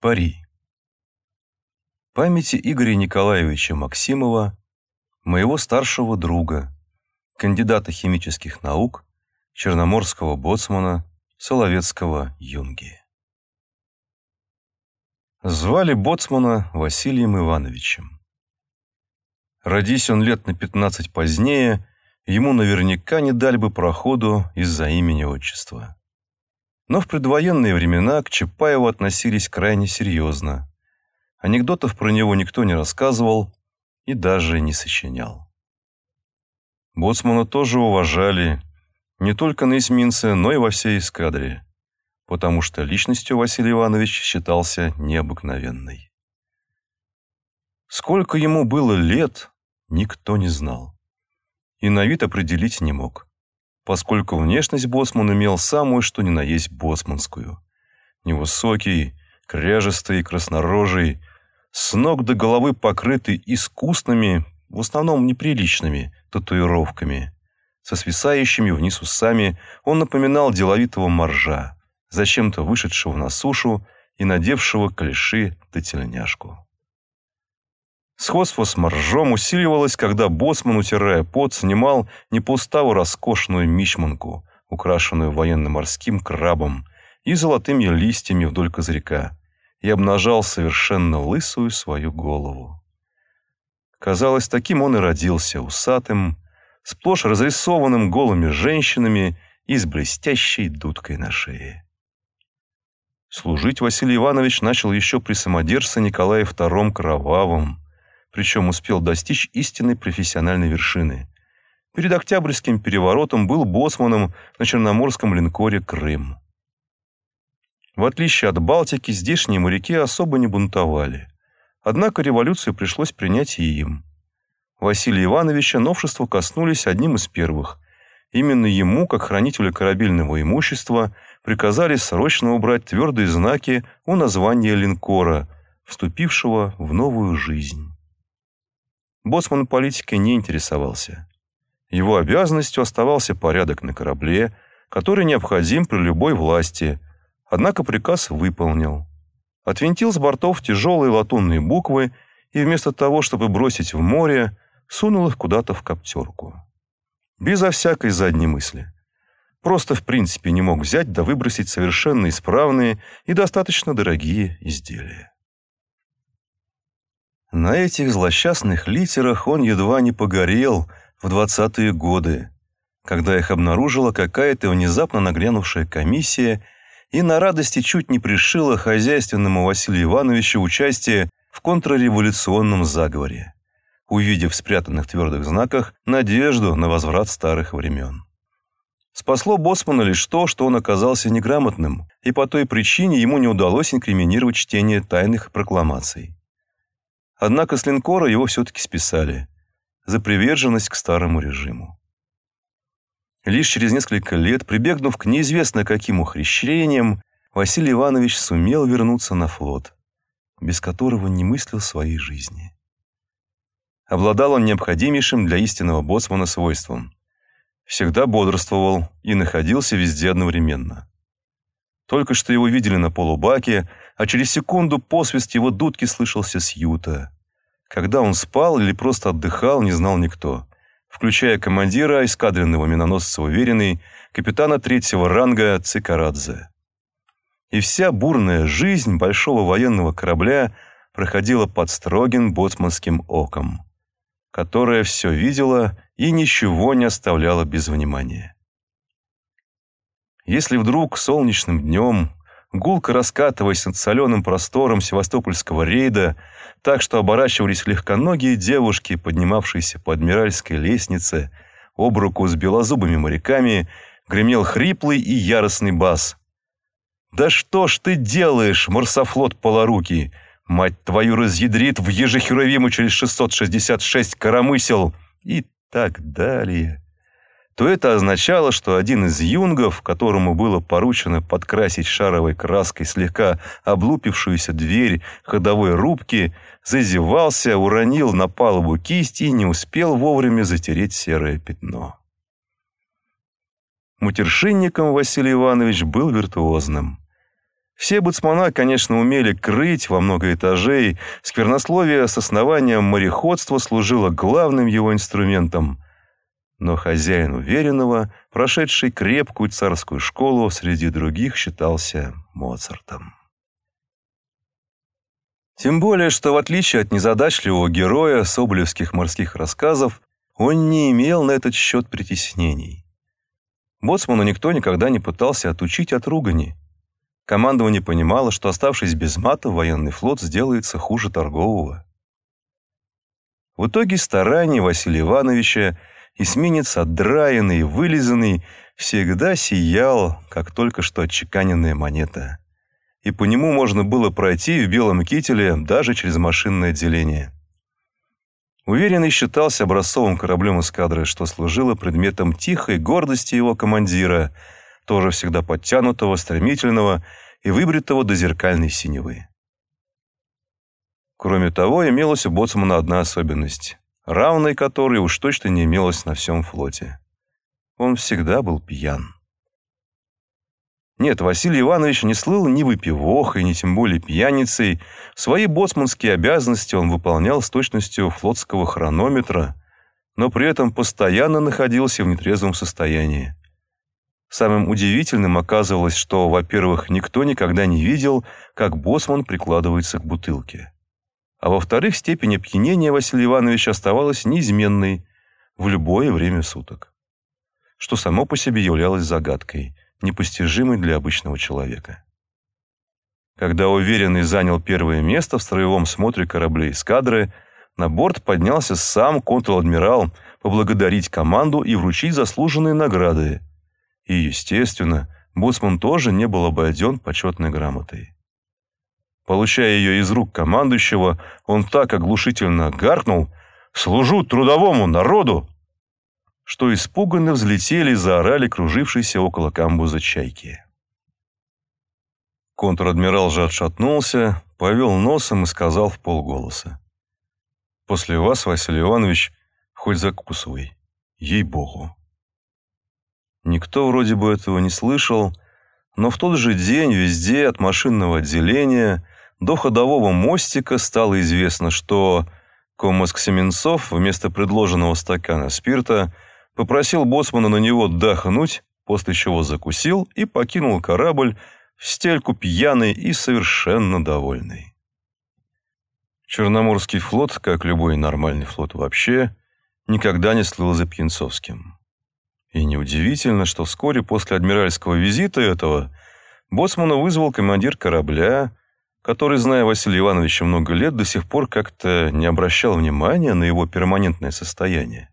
Пари. Памяти Игоря Николаевича Максимова, моего старшего друга, кандидата химических наук, черноморского боцмана, Соловецкого юнги. Звали боцмана Василием Ивановичем. Родись он лет на 15 позднее, ему наверняка не дали бы проходу из-за имени-отчества. Но в предвоенные времена к Чапаеву относились крайне серьезно. Анекдотов про него никто не рассказывал и даже не сочинял. Боцмана тоже уважали не только на эсминце, но и во всей эскадре, потому что личностью Василий Иванович считался необыкновенной. Сколько ему было лет, никто не знал. И на вид определить не мог поскольку внешность боцман имел самую что ни на есть боцманскую. Невысокий, кряжестый, краснорожий, с ног до головы покрытый искусными, в основном неприличными, татуировками. Со свисающими вниз усами он напоминал деловитого моржа, зачем-то вышедшего на сушу и надевшего клеши да тельняшку. Сходство с моржом усиливалось, когда боцман, утирая пот, снимал не по роскошную мичманку, украшенную военно-морским крабом и золотыми листьями вдоль козырька, и обнажал совершенно лысую свою голову. Казалось, таким он и родился, усатым, сплошь разрисованным голыми женщинами и с блестящей дудкой на шее. Служить Василий Иванович начал еще при самодержце Николае II Кровавом, причем успел достичь истинной профессиональной вершины. Перед Октябрьским переворотом был боссманом на черноморском линкоре «Крым». В отличие от Балтики, здешние моряки особо не бунтовали. Однако революцию пришлось принять и им. Василия Ивановича новшества коснулись одним из первых. Именно ему, как хранителю корабельного имущества, приказали срочно убрать твердые знаки у названия линкора, вступившего в новую жизнь. Боцман политикой не интересовался. Его обязанностью оставался порядок на корабле, который необходим при любой власти, однако приказ выполнил. Отвинтил с бортов тяжелые латунные буквы и вместо того, чтобы бросить в море, сунул их куда-то в коптерку. Безо всякой задней мысли. Просто в принципе не мог взять да выбросить совершенно исправные и достаточно дорогие изделия. На этих злосчастных литерах он едва не погорел в двадцатые годы, когда их обнаружила какая-то внезапно нагрянувшая комиссия и на радости чуть не пришила хозяйственному Василию Ивановичу участие в контрреволюционном заговоре, увидев в спрятанных твердых знаках надежду на возврат старых времен. Спасло Боцмана лишь то, что он оказался неграмотным, и по той причине ему не удалось инкриминировать чтение тайных прокламаций. Однако с линкора его все-таки списали за приверженность к старому режиму. Лишь через несколько лет, прибегнув к неизвестно каким ухищрениям, Василий Иванович сумел вернуться на флот, без которого не мыслил своей жизни. Обладал он необходимейшим для истинного боцмана свойством. Всегда бодрствовал и находился везде одновременно. Только что его видели на полубаке, а через секунду посвист его дудки слышался с юта. Когда он спал или просто отдыхал, не знал никто, включая командира эскадренного миноносца «Уверенный», капитана третьего ранга Цикарадзе. И вся бурная жизнь большого военного корабля проходила под строгим боцманским оком, которое все видело и ничего не оставляло без внимания. Если вдруг солнечным днем гулко раскатываясь над соленым простором севастопольского рейда, так что оборачивались легконогие девушки, поднимавшиеся по адмиральской лестнице, об руку с белозубыми моряками, гремел хриплый и яростный бас. «Да что ж ты делаешь, марсофлот полоруки? Мать твою разъядрит в ежехеровиму через 666 коромысел!» И так далее то это означало, что один из юнгов, которому было поручено подкрасить шаровой краской слегка облупившуюся дверь ходовой рубки, зазевался, уронил на палубу кисть и не успел вовремя затереть серое пятно. Мутершинником Василий Иванович был виртуозным. Все боцмана, конечно, умели крыть во много этажей, сквернословие с основанием мореходства служило главным его инструментом. Но хозяин уверенного, прошедший крепкую царскую школу, среди других считался Моцартом. Тем более, что в отличие от незадачливого героя соболевских морских рассказов, он не имел на этот счет притеснений. Боцману никто никогда не пытался отучить от ругани. Командование понимало, что, оставшись без мата, военный флот сделается хуже торгового. В итоге старания Василия Ивановича эсминец, отдраенный вылизанный, всегда сиял, как только что отчеканенная монета и по нему можно было пройти в белом кителе даже через машинное отделение. Уверенный считался образцовым кораблем эскадры, что служило предметом тихой гордости его командира, тоже всегда подтянутого, стремительного и выбритого до зеркальной синевы. Кроме того, имелась у боцмана одна особенность, равной которой уж точно не имелось на всем флоте. Он всегда был пьян. Нет, Василий Иванович не слыл ни выпивохой, ни тем более пьяницей. Свои боцманские обязанности он выполнял с точностью флотского хронометра, но при этом постоянно находился в нетрезвом состоянии. Самым удивительным оказывалось, что, во-первых, никто никогда не видел, как боцман прикладывается к бутылке. А во-вторых, степень опьянения Василия Ивановича оставалась неизменной в любое время суток, что само по себе являлось загадкой – непостижимый для обычного человека. Когда уверенный занял первое место в строевом смотре кораблей эскадры, на борт поднялся сам контр-адмирал поблагодарить команду и вручить заслуженные награды. И, естественно, боцман тоже не был обойден почетной грамотой. Получая ее из рук командующего, он так оглушительно гаркнул «Служу трудовому народу!» что испуганно взлетели и заорали кружившиеся около камбуза чайки. Контр-адмирал же отшатнулся, повел носом и сказал в полголоса. «После вас, Василий Иванович, хоть закусывай, ей-богу». Никто вроде бы этого не слышал, но в тот же день везде от машинного отделения до ходового мостика стало известно, что Комоск Семенцов вместо предложенного стакана спирта – попросил боцмана на него дохнуть, после чего закусил и покинул корабль в стельку пьяный и совершенно довольный. Черноморский флот, как любой нормальный флот вообще, никогда не слыл за Пьянцовским. И неудивительно, что вскоре после адмиральского визита этого боцмана вызвал командир корабля, который, зная Василия Ивановича много лет, до сих пор как-то не обращал внимания на его перманентное состояние.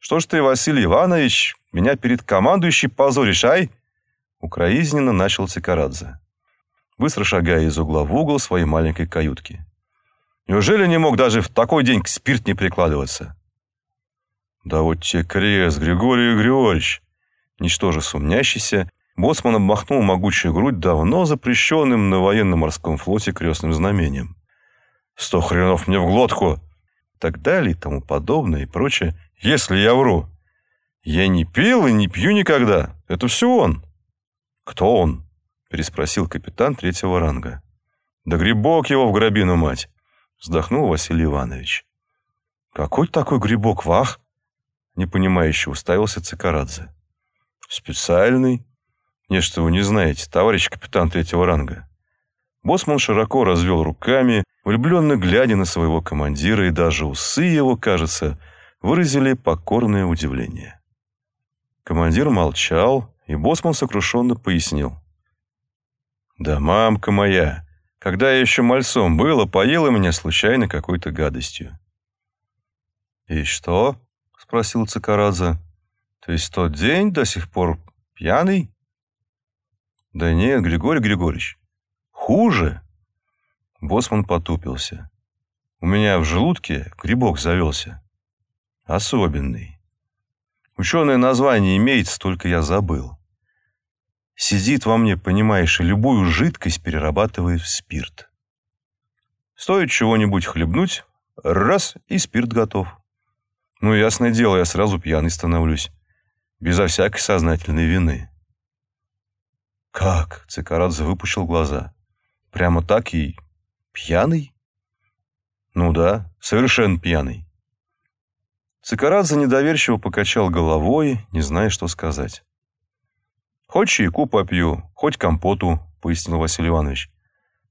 Что ж ты, Василий Иванович, меня перед командующей позоришь, ай?» Укоризненно начал Цикарадзе, быстро шагая из угла в угол своей маленькой каютки. «Неужели не мог даже в такой день к спирт не прикладываться?» «Да вот тебе крест, Григорий Григорьевич!» Ничтоже сумнящийся, боцман обмахнул могучую грудь давно запрещенным на военно-морском флоте крестным знамением. «Сто хренов мне в глотку!» Так далее и тому подобное и прочее если я вру. Я не пил и не пью никогда. Это все он. Кто он? Переспросил капитан третьего ранга. Да грибок его в гробину, мать. Вздохнул Василий Иванович. Какой такой грибок, вах? Непонимающе уставился Цикарадзе. Специальный. Нечто вы не знаете, товарищ капитан третьего ранга. Босман широко развел руками, влюбленно глядя на своего командира, и даже усы его, кажется, выразили покорное удивление. Командир молчал, и Босман сокрушенно пояснил. «Да мамка моя, когда я еще мальцом был, поела меня случайно какой-то гадостью». «И что?» — спросил Цикарадзе. «То есть тот день до сих пор пьяный?» «Да нет, Григорий Григорьевич, хуже!» Босман потупился. «У меня в желудке грибок завелся особенный. Ученое название имеется, только я забыл. Сидит во мне, понимаешь, и любую жидкость перерабатывает в спирт. Стоит чего-нибудь хлебнуть, раз, и спирт готов. Ну, ясное дело, я сразу пьяный становлюсь. Безо всякой сознательной вины. Как? Цикарадзе выпущил глаза. Прямо так и пьяный? Ну да, совершенно пьяный. Цикарадзе недоверчиво покачал головой, не зная, что сказать. «Хоть чайку попью, хоть компоту», — пояснил Василий Иванович.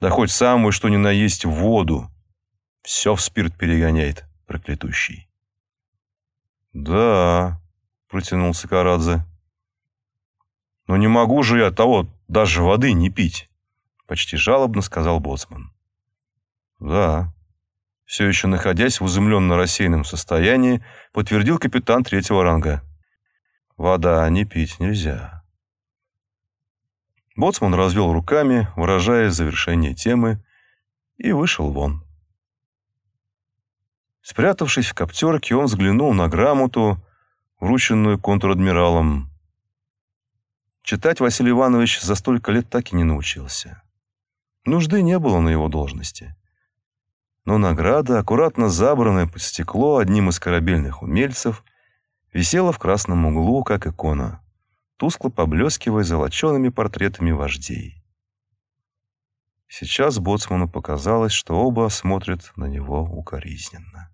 «Да хоть самую, что ни на есть, воду. Все в спирт перегоняет, проклятущий». «Да», — протянул Цикарадзе. «Но не могу же я того даже воды не пить», — почти жалобно сказал Боцман. «Да», все еще находясь в изумленно рассеянном состоянии, подтвердил капитан третьего ранга. «Вода не пить нельзя». Боцман развел руками, выражая завершение темы, и вышел вон. Спрятавшись в коптерке, он взглянул на грамоту, врученную контр-адмиралом. Читать Василий Иванович за столько лет так и не научился. Нужды не было на его должности но награда, аккуратно забранная под стекло одним из корабельных умельцев, висела в красном углу, как икона, тускло поблескивая золочеными портретами вождей. Сейчас боцману показалось, что оба смотрят на него укоризненно.